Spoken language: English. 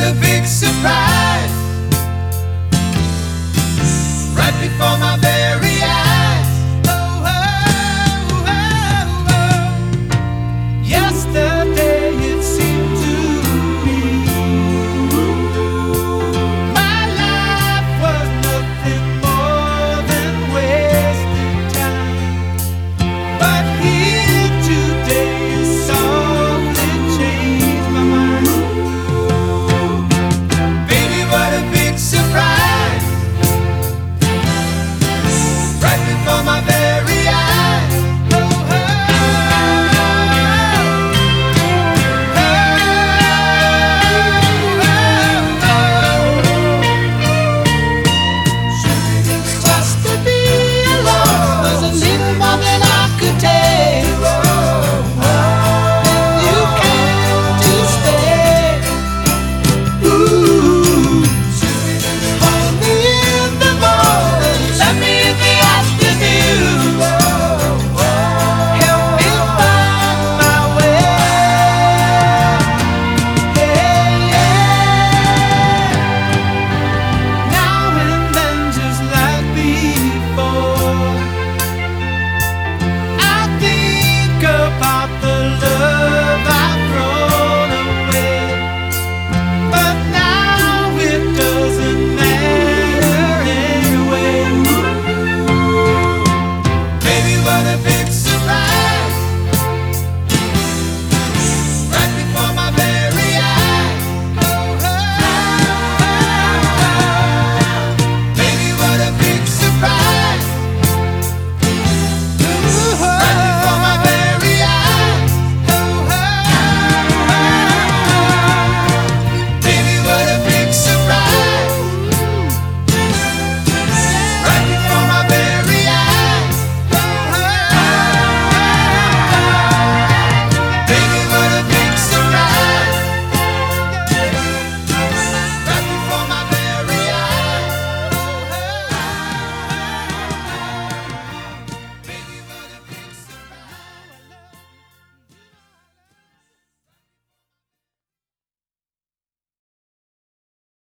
a big surprise.